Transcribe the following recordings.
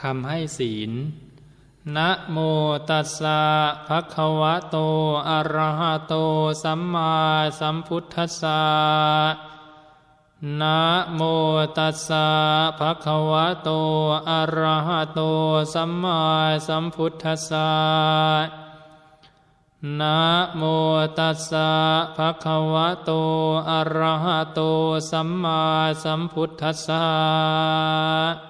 คำให้ศีลนะโมตัสสะภะคะวะโต อะระหะโต สัมมาสัมพุทธัสสะนะโมตัสสะภะคะวะโต อะระหะโต สัมมาสัมพุทธัสสะนะโมตัสสะภะคะวะโต อะระหะโต สัมมาสัมพุทธัสสะ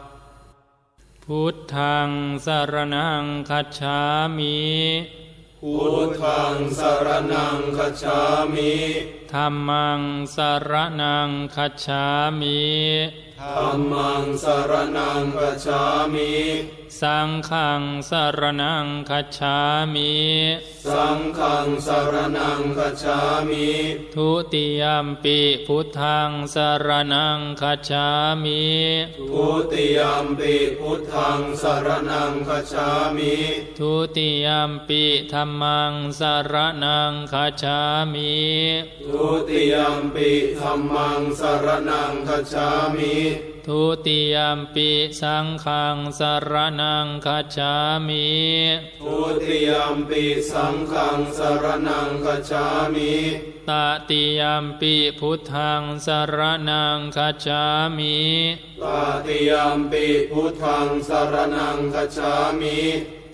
พุทธังสารนังคัจฉามิพุทธังสรณังคัจฉามิธัมมังสารนังคัจฉามิ ธัมมังสรณังคัจฉามิสังฆังสารนังคัจฉามิสังฆังสรณังคัจฉามิทุติยมปิพุทธังสารนังคัจฉามิทุติยมปิพุทธังสรณังคัจฉามิทุติยมปิธัมมังสารนังคัจฉามิทุติยมปิธัมมังสรณังคัจฉามิ ทุติยมปิสังฆังสารนังคัจฉามิทุติยมปิสังฆังสรณังคัจฉามิตติยมปิพุทธังสารนังคัจฉามิตติยมปิพุทธังสรณังคัจฉามิ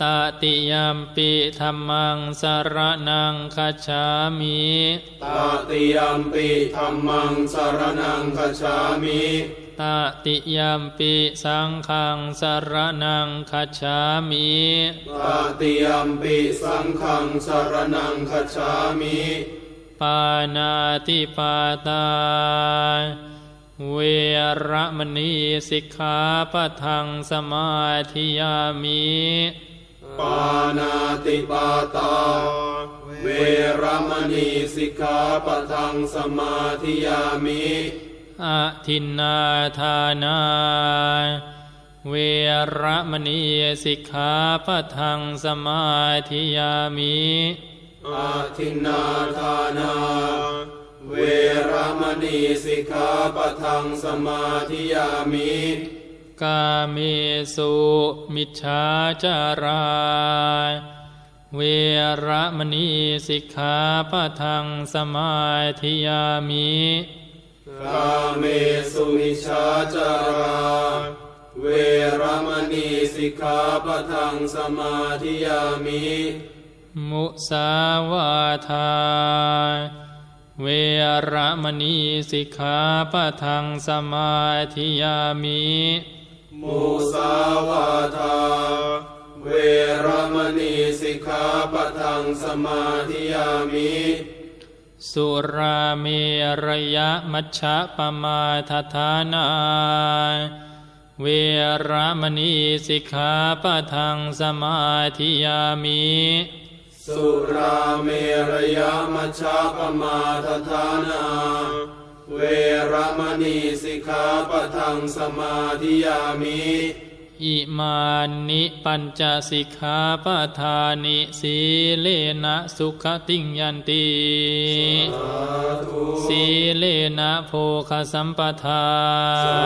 ตติยมปิธัมมังสารนังคัจฉามิตติยมปิธัมมังสรณังคัจฉามิตติยมปิสังฆังสารนังคัจฉามิตติยมปิสังฆังสรณังคัจฉามิปานาติปาตาเวระมณีสิกขาปะทังสมาธิยามิ ปานาติปาตา เวรมณีสิกขาปะทังสมาธิยามิอะทินนาทานา เวระมณีสิกขาปะทังสมาธิยามิอาทินนาทานา เวรมณีสิกขาปะทังสมาธิยามิ กาเมสุมิจฉาจารา เวระมณีสิกขาปะทังสมาธิยามิกาเมสุมิชาจารา เวรมณีสิกขาปะทังสมาธิยามิ มุสาวาทาเวระมณีสิกขาปะทังสมาธิยามิ มุสาวาทาเวรมณีสิกขาปะทังสมาธิยามิ สุราเมรยะมัชฌะปมาทฐานาเวระมณีสิกขาปะทังสมาธิยามิสุราเมรยมัชฌะปมาทฐานา เวรมณีสิกขาปะทังสมาธิยามิอิมานิปัญจสิกขาปทานิสีเลนะสุขติงยันติสาธุสีเลนะโภคสัมปทาสา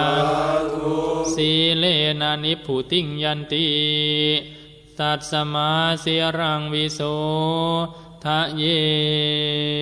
ธุสีเลนะนิพุติงยันติตัดสมาเสียรังวิโสทะเยสา